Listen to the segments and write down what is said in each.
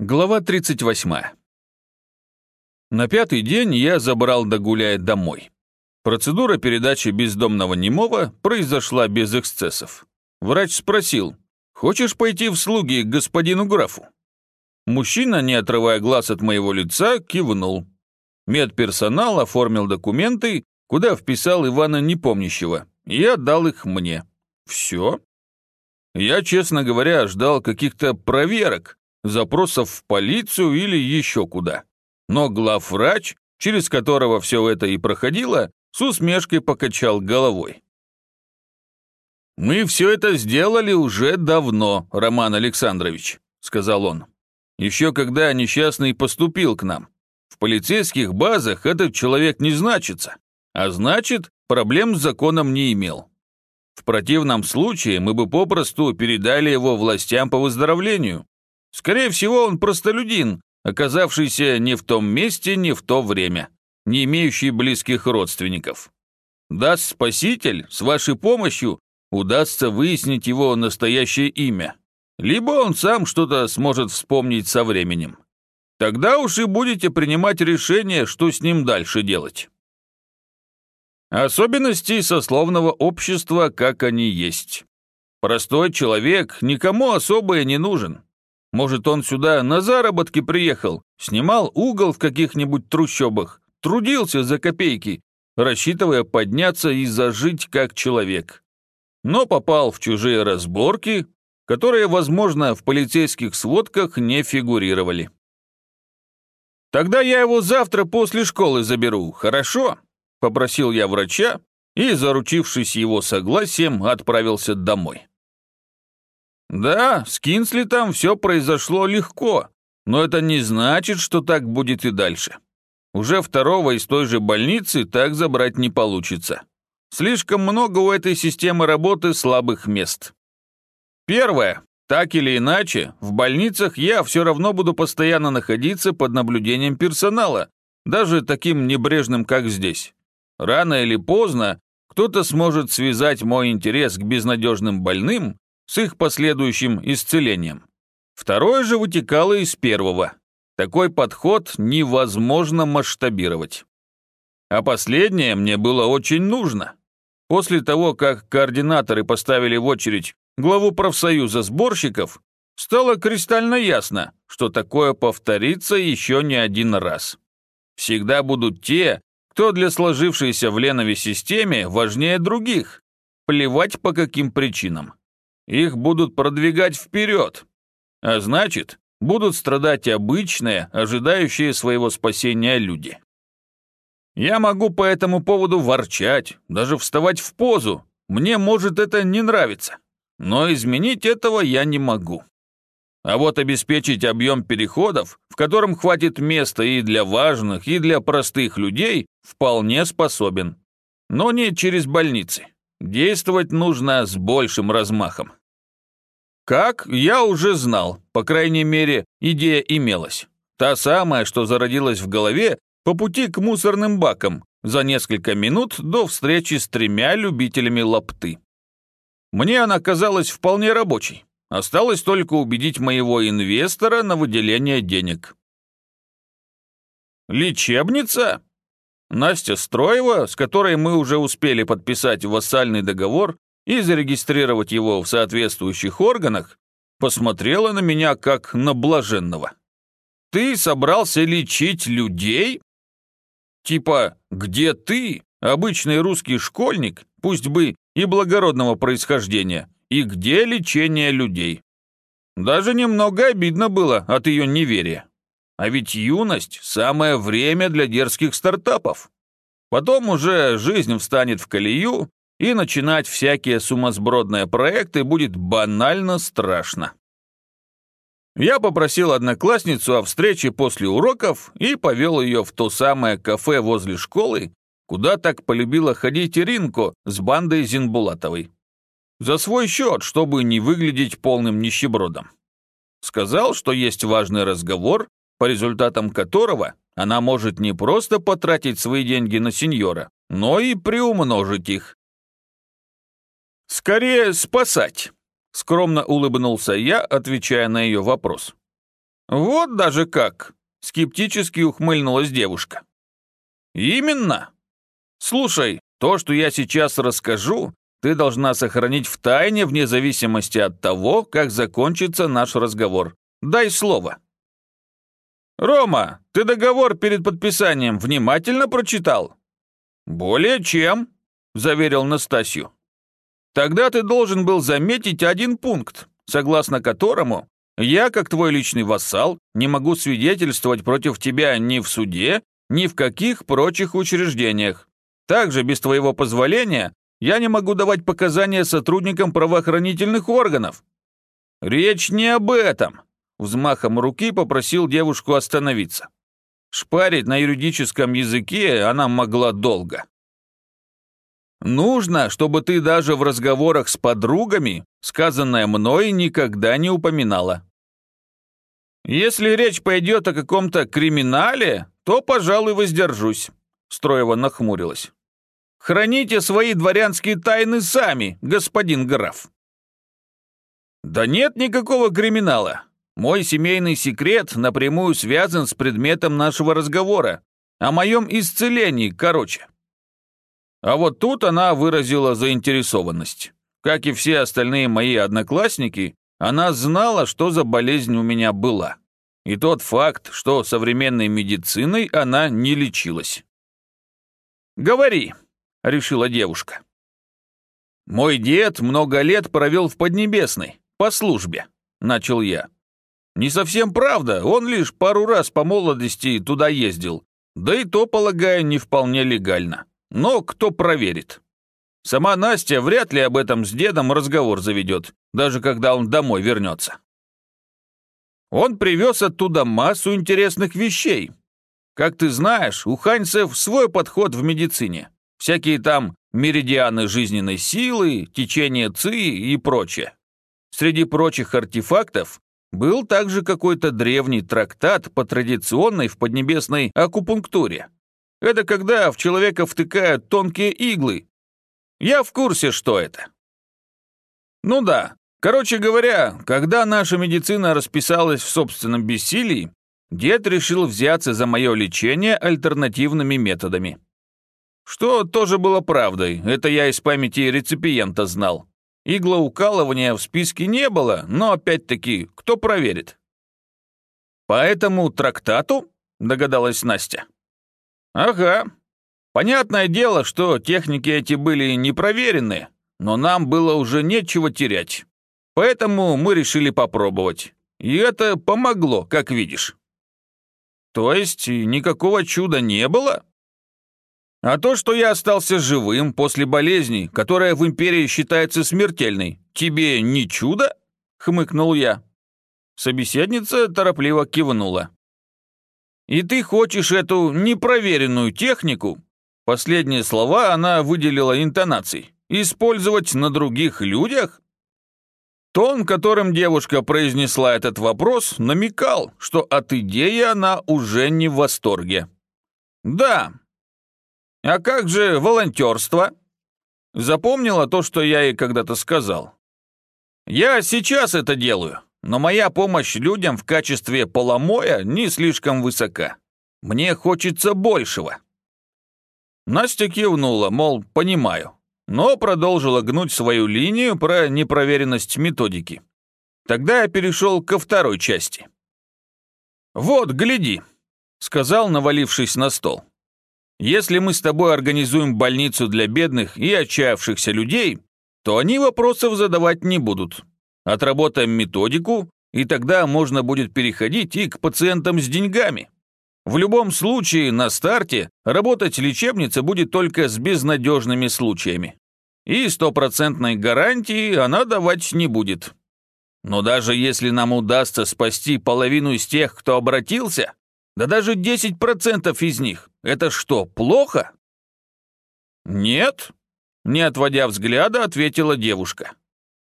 Глава 38. На пятый день я забрал Дагуляя домой. Процедура передачи бездомного немого произошла без эксцессов. Врач спросил, «Хочешь пойти в слуги к господину графу?» Мужчина, не отрывая глаз от моего лица, кивнул. Медперсонал оформил документы, куда вписал Ивана Непомнящего, и отдал их мне. Все. Я, честно говоря, ждал каких-то проверок, запросов в полицию или еще куда. Но главврач, через которого все это и проходило, с усмешкой покачал головой. «Мы все это сделали уже давно, Роман Александрович», — сказал он. «Еще когда несчастный поступил к нам. В полицейских базах этот человек не значится, а значит, проблем с законом не имел. В противном случае мы бы попросту передали его властям по выздоровлению, Скорее всего, он простолюдин, оказавшийся не в том месте, не в то время, не имеющий близких родственников. Даст спаситель, с вашей помощью удастся выяснить его настоящее имя. Либо он сам что-то сможет вспомнить со временем. Тогда уж и будете принимать решение, что с ним дальше делать. Особенности сословного общества, как они есть. Простой человек никому особо не нужен. Может, он сюда на заработки приехал, снимал угол в каких-нибудь трущобах, трудился за копейки, рассчитывая подняться и зажить как человек. Но попал в чужие разборки, которые, возможно, в полицейских сводках не фигурировали. «Тогда я его завтра после школы заберу, хорошо?» – попросил я врача и, заручившись его согласием, отправился домой. Да, с Кинсли там все произошло легко, но это не значит, что так будет и дальше. Уже второго из той же больницы так забрать не получится. Слишком много у этой системы работы слабых мест. Первое. Так или иначе, в больницах я все равно буду постоянно находиться под наблюдением персонала, даже таким небрежным, как здесь. Рано или поздно кто-то сможет связать мой интерес к безнадежным больным с их последующим исцелением. Второе же вытекало из первого. Такой подход невозможно масштабировать. А последнее мне было очень нужно. После того, как координаторы поставили в очередь главу профсоюза сборщиков, стало кристально ясно, что такое повторится еще не один раз. Всегда будут те, кто для сложившейся в Ленове системе важнее других, плевать по каким причинам. Их будут продвигать вперед. А значит, будут страдать обычные, ожидающие своего спасения люди. Я могу по этому поводу ворчать, даже вставать в позу. Мне может это не нравиться. Но изменить этого я не могу. А вот обеспечить объем переходов, в котором хватит места и для важных, и для простых людей, вполне способен. Но не через больницы. Действовать нужно с большим размахом. Как, я уже знал, по крайней мере, идея имелась. Та самая, что зародилась в голове по пути к мусорным бакам за несколько минут до встречи с тремя любителями лапты. Мне она казалась вполне рабочей. Осталось только убедить моего инвестора на выделение денег. Лечебница? Настя Строева, с которой мы уже успели подписать вассальный договор и зарегистрировать его в соответствующих органах, посмотрела на меня как на блаженного. «Ты собрался лечить людей?» Типа, где ты, обычный русский школьник, пусть бы и благородного происхождения, и где лечение людей? Даже немного обидно было от ее неверия. А ведь юность – самое время для дерзких стартапов. Потом уже жизнь встанет в колею, и начинать всякие сумасбродные проекты будет банально страшно. Я попросил одноклассницу о встрече после уроков и повел ее в то самое кафе возле школы, куда так полюбила ходить Иринко с бандой Зинбулатовой. За свой счет, чтобы не выглядеть полным нищебродом. Сказал, что есть важный разговор, по результатам которого она может не просто потратить свои деньги на сеньора, но и приумножить их. «Скорее спасать», — скромно улыбнулся я, отвечая на ее вопрос. Вот даже как, скептически ухмыльнулась девушка. Именно. Слушай, то, что я сейчас расскажу, ты должна сохранить в тайне вне зависимости от того, как закончится наш разговор. Дай слово. Рома, ты договор перед подписанием внимательно прочитал? Более чем, заверил Настасью. Тогда ты должен был заметить один пункт, согласно которому я, как твой личный вассал, не могу свидетельствовать против тебя ни в суде, ни в каких прочих учреждениях. Также без твоего позволения я не могу давать показания сотрудникам правоохранительных органов. Речь не об этом. Взмахом руки попросил девушку остановиться. Шпарить на юридическом языке она могла долго. Нужно, чтобы ты даже в разговорах с подругами сказанное мной никогда не упоминала. Если речь пойдет о каком-то криминале, то, пожалуй, воздержусь. Строева нахмурилась. Храните свои дворянские тайны сами, господин граф. Да нет никакого криминала. Мой семейный секрет напрямую связан с предметом нашего разговора. О моем исцелении, короче. А вот тут она выразила заинтересованность. Как и все остальные мои одноклассники, она знала, что за болезнь у меня была. И тот факт, что современной медициной она не лечилась. «Говори», — решила девушка. «Мой дед много лет провел в Поднебесной, по службе», — начал я. «Не совсем правда, он лишь пару раз по молодости туда ездил, да и то, полагаю, не вполне легально. Но кто проверит? Сама Настя вряд ли об этом с дедом разговор заведет, даже когда он домой вернется. Он привез оттуда массу интересных вещей. Как ты знаешь, у ханьцев свой подход в медицине. Всякие там меридианы жизненной силы, течение ци и прочее. Среди прочих артефактов был также какой-то древний трактат по традиционной в поднебесной акупунктуре. Это когда в человека втыкают тонкие иглы. Я в курсе, что это. Ну да. Короче говоря, когда наша медицина расписалась в собственном бессилии, дед решил взяться за мое лечение альтернативными методами. Что тоже было правдой, это я из памяти реципиента знал. Иглоукалывания в списке не было, но опять-таки, кто проверит? По этому трактату, догадалась Настя. «Ага. Понятное дело, что техники эти были непроверены, но нам было уже нечего терять. Поэтому мы решили попробовать. И это помогло, как видишь». «То есть никакого чуда не было?» «А то, что я остался живым после болезни, которая в империи считается смертельной, тебе не чудо?» — хмыкнул я. Собеседница торопливо кивнула. И ты хочешь эту непроверенную технику, последние слова она выделила интонацией, использовать на других людях? Тон, которым девушка произнесла этот вопрос, намекал, что от идеи она уже не в восторге. «Да. А как же волонтерство?» Запомнила то, что я ей когда-то сказал. «Я сейчас это делаю но моя помощь людям в качестве поломоя не слишком высока. Мне хочется большего». Настя кивнула, мол, понимаю, но продолжила гнуть свою линию про непроверенность методики. Тогда я перешел ко второй части. «Вот, гляди», — сказал, навалившись на стол. «Если мы с тобой организуем больницу для бедных и отчаявшихся людей, то они вопросов задавать не будут. Отработаем методику, и тогда можно будет переходить и к пациентам с деньгами. В любом случае, на старте работать лечебница будет только с безнадежными случаями. И стопроцентной гарантии она давать не будет. Но даже если нам удастся спасти половину из тех, кто обратился, да даже 10% из них, это что, плохо? Нет, не отводя взгляда, ответила девушка.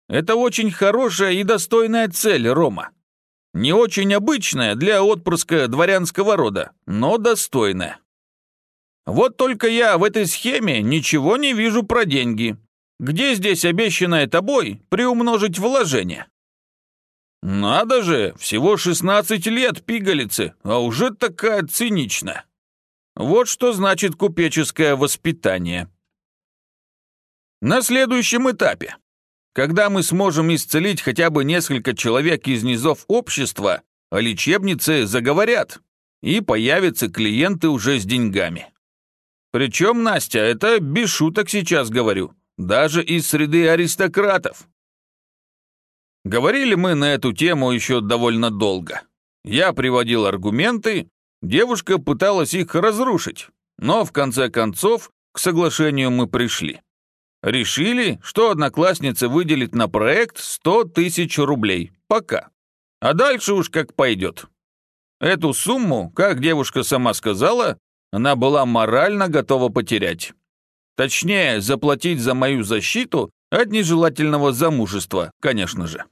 Это очень хорошая и достойная цель, Рома. Не очень обычная для отпрыска дворянского рода, но достойная. Вот только я в этой схеме ничего не вижу про деньги. Где здесь обещанное тобой приумножить вложение? Надо же, всего 16 лет пигалицы, а уже такая циничная. Вот что значит купеческое воспитание. На следующем этапе, когда мы сможем исцелить хотя бы несколько человек из низов общества, о лечебнице заговорят, и появятся клиенты уже с деньгами. Причем, Настя, это без шуток сейчас говорю, даже из среды аристократов. Говорили мы на эту тему еще довольно долго. Я приводил аргументы, девушка пыталась их разрушить, но в конце концов к соглашению мы пришли. Решили, что одноклассница выделит на проект 100 тысяч рублей. Пока. А дальше уж как пойдет. Эту сумму, как девушка сама сказала, она была морально готова потерять. Точнее, заплатить за мою защиту от нежелательного замужества, конечно же.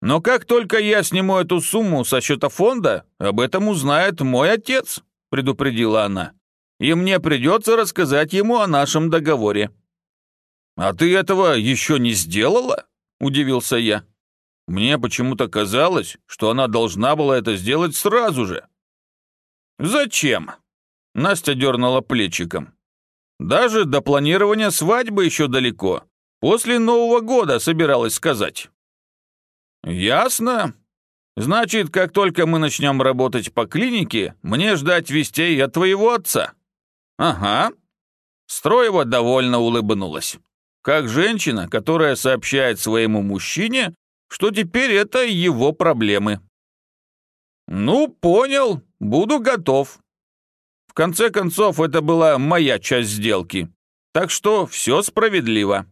Но как только я сниму эту сумму со счета фонда, об этом узнает мой отец, предупредила она. И мне придется рассказать ему о нашем договоре. А ты этого еще не сделала? Удивился я. Мне почему-то казалось, что она должна была это сделать сразу же. Зачем? Настя дернула плечиком. Даже до планирования свадьбы еще далеко. После Нового года собиралась сказать. Ясно. Значит, как только мы начнем работать по клинике, мне ждать вестей от твоего отца. Ага. Строева довольно улыбнулась. Как женщина, которая сообщает своему мужчине, что теперь это его проблемы. Ну, понял, буду готов. В конце концов, это была моя часть сделки, так что все справедливо.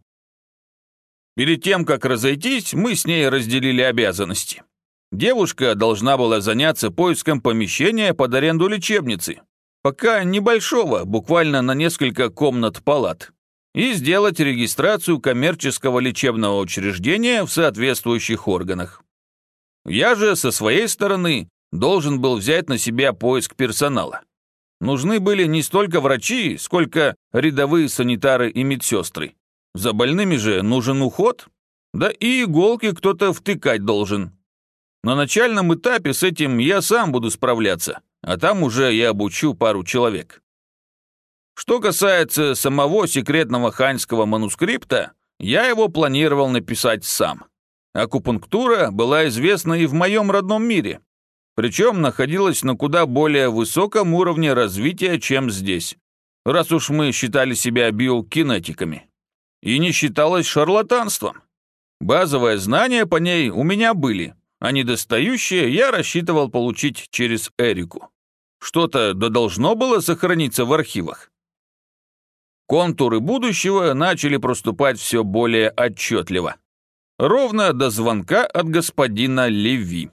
Перед тем, как разойтись, мы с ней разделили обязанности. Девушка должна была заняться поиском помещения под аренду лечебницы, пока небольшого, буквально на несколько комнат палат и сделать регистрацию коммерческого лечебного учреждения в соответствующих органах. Я же со своей стороны должен был взять на себя поиск персонала. Нужны были не столько врачи, сколько рядовые санитары и медсестры. За больными же нужен уход, да и иголки кто-то втыкать должен. На начальном этапе с этим я сам буду справляться, а там уже я обучу пару человек. Что касается самого секретного ханьского манускрипта, я его планировал написать сам. Акупунктура была известна и в моем родном мире, причем находилась на куда более высоком уровне развития, чем здесь, раз уж мы считали себя биокинетиками. И не считалось шарлатанством. Базовые знания по ней у меня были, а недостающие я рассчитывал получить через Эрику. Что-то да должно было сохраниться в архивах. Контуры будущего начали проступать все более отчетливо. Ровно до звонка от господина Леви.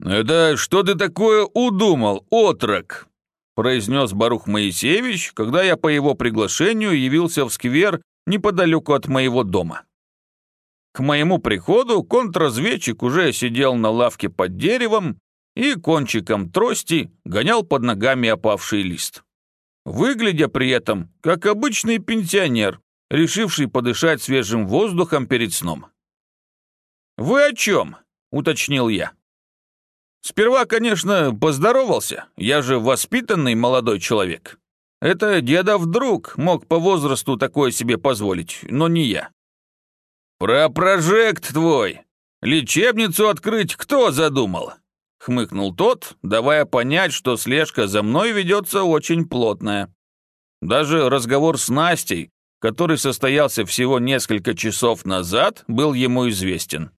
«Это что ты такое удумал, отрок?» Произнес Барух Моисеевич, когда я по его приглашению явился в сквер неподалеку от моего дома. К моему приходу контрразведчик уже сидел на лавке под деревом и кончиком трости гонял под ногами опавший лист выглядя при этом как обычный пенсионер, решивший подышать свежим воздухом перед сном. «Вы о чем?» — уточнил я. Сперва, конечно, поздоровался, я же воспитанный молодой человек. Это деда вдруг мог по возрасту такое себе позволить, но не я. «Про прожект твой! Лечебницу открыть кто задумал?» хмыкнул тот, давая понять, что слежка за мной ведется очень плотная. Даже разговор с Настей, который состоялся всего несколько часов назад, был ему известен.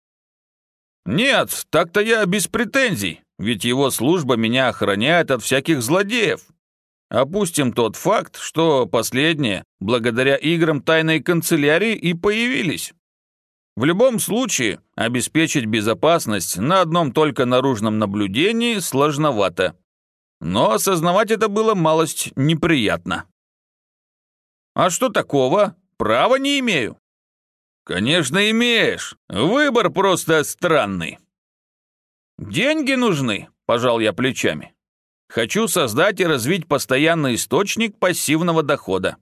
«Нет, так-то я без претензий, ведь его служба меня охраняет от всяких злодеев. Опустим тот факт, что последние, благодаря играм тайной канцелярии, и появились. В любом случае, обеспечить безопасность на одном только наружном наблюдении сложновато. Но осознавать это было малость неприятно. «А что такого? Права не имею». «Конечно, имеешь. Выбор просто странный». «Деньги нужны», – пожал я плечами. «Хочу создать и развить постоянный источник пассивного дохода.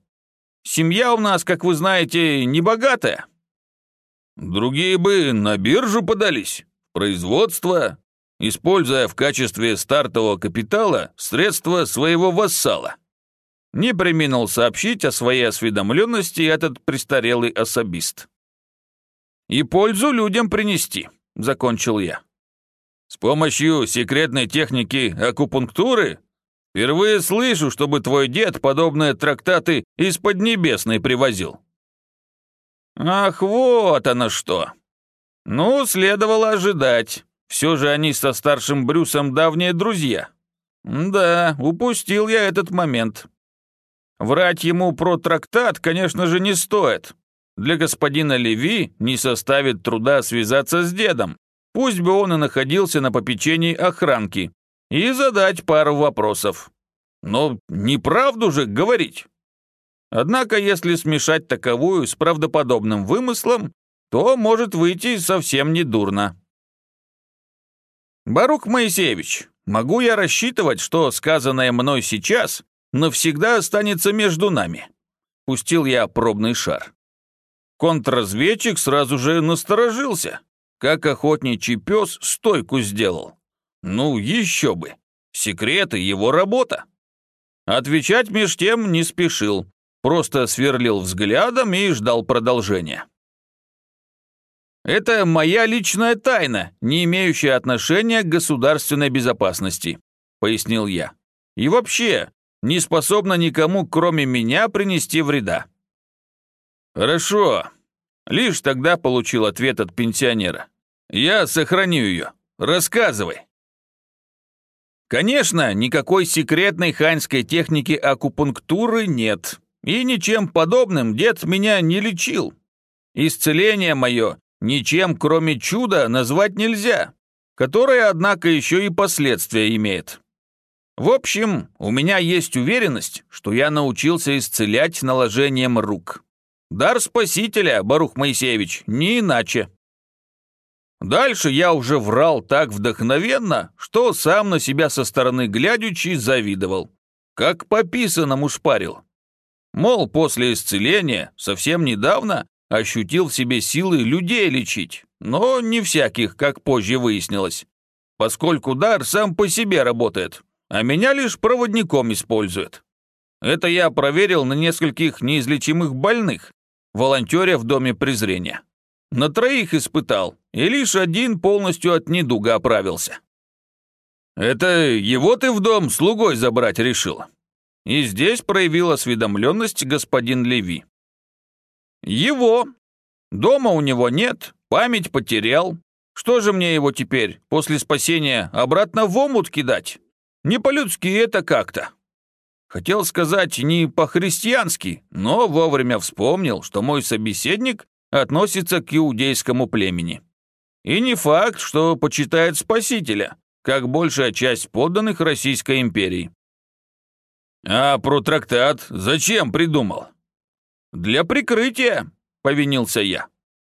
Семья у нас, как вы знаете, не богатая. Другие бы на биржу подались, производство, используя в качестве стартового капитала средства своего вассала. Не применил сообщить о своей осведомленности этот престарелый особист. «И пользу людям принести», — закончил я. «С помощью секретной техники акупунктуры? Впервые слышу, чтобы твой дед подобные трактаты из Поднебесной привозил». «Ах, вот оно что!» «Ну, следовало ожидать. Все же они со старшим Брюсом давние друзья. Да, упустил я этот момент. Врать ему про трактат, конечно же, не стоит. Для господина Леви не составит труда связаться с дедом, пусть бы он и находился на попечении охранки, и задать пару вопросов. Но неправду же говорить. Однако, если смешать таковую с правдоподобным вымыслом, то может выйти совсем недурно. «Барук Моисеевич, могу я рассчитывать, что сказанное мной сейчас навсегда останется между нами?» Пустил я пробный шар. Контрразведчик сразу же насторожился, как охотничий пес стойку сделал. Ну, еще бы. Секреты — его работа. Отвечать меж тем не спешил, просто сверлил взглядом и ждал продолжения. Это моя личная тайна, не имеющая отношения к государственной безопасности, пояснил я. И вообще, не способна никому, кроме меня, принести вреда. Хорошо. Лишь тогда получил ответ от пенсионера. Я сохраню ее. Рассказывай. Конечно, никакой секретной ханьской техники акупунктуры нет. И ничем подобным дед меня не лечил. Исцеление мое ничем, кроме чуда, назвать нельзя, которое, однако, еще и последствия имеет. В общем, у меня есть уверенность, что я научился исцелять наложением рук. Дар спасителя, Барух Моисеевич, не иначе. Дальше я уже врал так вдохновенно, что сам на себя со стороны глядячи завидовал. Как по писанному шпарил. Мол, после исцеления, совсем недавно, ощутил в себе силы людей лечить, но не всяких, как позже выяснилось, поскольку дар сам по себе работает, а меня лишь проводником использует. Это я проверил на нескольких неизлечимых больных, волонтере в Доме презрения. На троих испытал, и лишь один полностью от недуга оправился. «Это его ты в дом слугой забрать решил?» И здесь проявил осведомленность господин Леви. Его. Дома у него нет, память потерял. Что же мне его теперь, после спасения, обратно в омут кидать? Не по-людски это как-то. Хотел сказать не по-христиански, но вовремя вспомнил, что мой собеседник относится к иудейскому племени. И не факт, что почитает Спасителя, как большая часть подданных Российской империи. А про трактат зачем придумал? «Для прикрытия», — повинился я.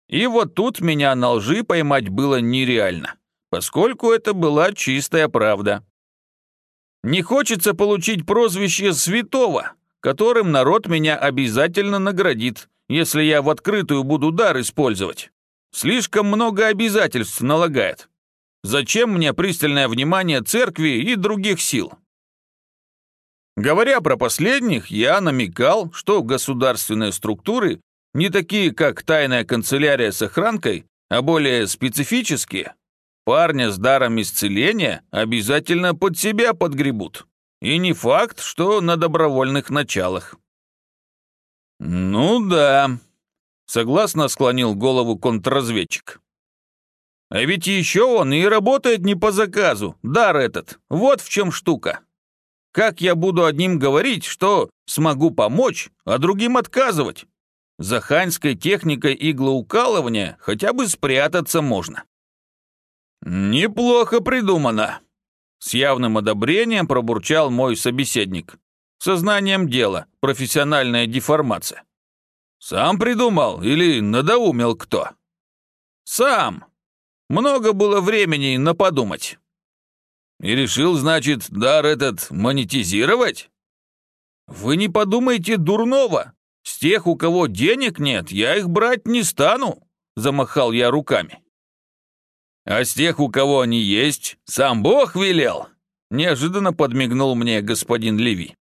И вот тут меня на лжи поймать было нереально, поскольку это была чистая правда. Не хочется получить прозвище святого, которым народ меня обязательно наградит, если я в открытую буду дар использовать. Слишком много обязательств налагает. Зачем мне пристальное внимание церкви и других сил? Говоря про последних, я намекал, что государственные структуры не такие, как тайная канцелярия с охранкой, а более специфические. Парня с даром исцеления обязательно под себя подгребут. И не факт, что на добровольных началах. «Ну да», — согласно склонил голову контрразведчик. «А ведь еще он и работает не по заказу, дар этот, вот в чем штука. Как я буду одним говорить, что смогу помочь, а другим отказывать? За ханьской техникой иглоукалывания хотя бы спрятаться можно. Неплохо придумано. С явным одобрением пробурчал мой собеседник. Сознанием дела, профессиональная деформация. Сам придумал или надоумел кто? Сам. Много было времени на подумать. И решил, значит, дар этот монетизировать? Вы не подумайте дурного. С тех, у кого денег нет, я их брать не стану. замахал я руками. А с тех, у кого они есть, сам Бог велел, неожиданно подмигнул мне господин Леви.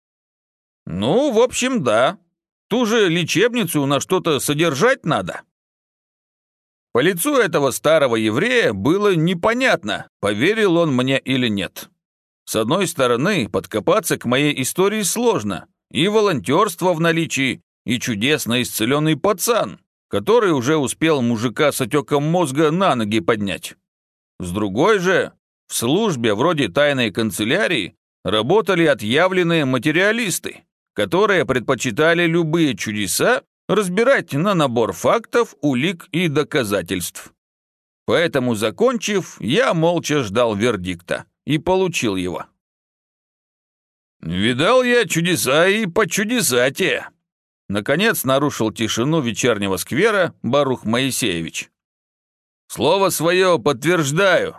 Ну, в общем, да. Ту же лечебницу на что-то содержать надо. По лицу этого старого еврея было непонятно, поверил он мне или нет. С одной стороны, подкопаться к моей истории сложно, и волонтерство в наличии, и чудесно исцеленный пацан, который уже успел мужика с отеком мозга на ноги поднять. С другой же, в службе вроде тайной канцелярии работали отъявленные материалисты, которые предпочитали любые чудеса разбирать на набор фактов, улик и доказательств. Поэтому, закончив, я молча ждал вердикта и получил его. «Видал я чудеса и по чудесате!» Наконец нарушил тишину вечернего сквера Барух Моисеевич. «Слово свое подтверждаю.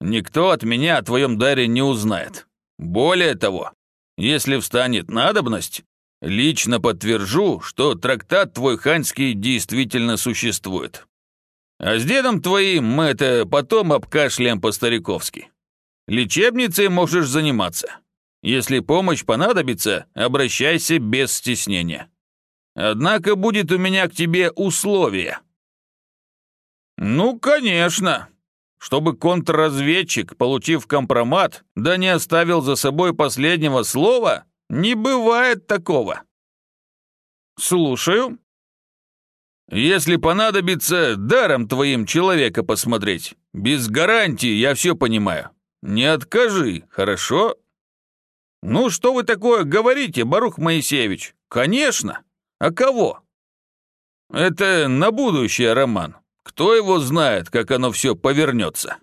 Никто от меня о твоем даре не узнает. Более того, если встанет надобность, лично подтвержу, что трактат твой ханьский действительно существует. А с дедом твоим мы это потом обкашляем по-стариковски. Лечебницей можешь заниматься. Если помощь понадобится, обращайся без стеснения. Однако будет у меня к тебе условие». «Ну, конечно. Чтобы контрразведчик, получив компромат, да не оставил за собой последнего слова, не бывает такого». «Слушаю». «Если понадобится, даром твоим человека посмотреть. Без гарантии, я все понимаю. Не откажи, хорошо?» «Ну, что вы такое говорите, Барух Моисеевич? Конечно!» А кого? Это на будущее, Роман. Кто его знает, как оно все повернется?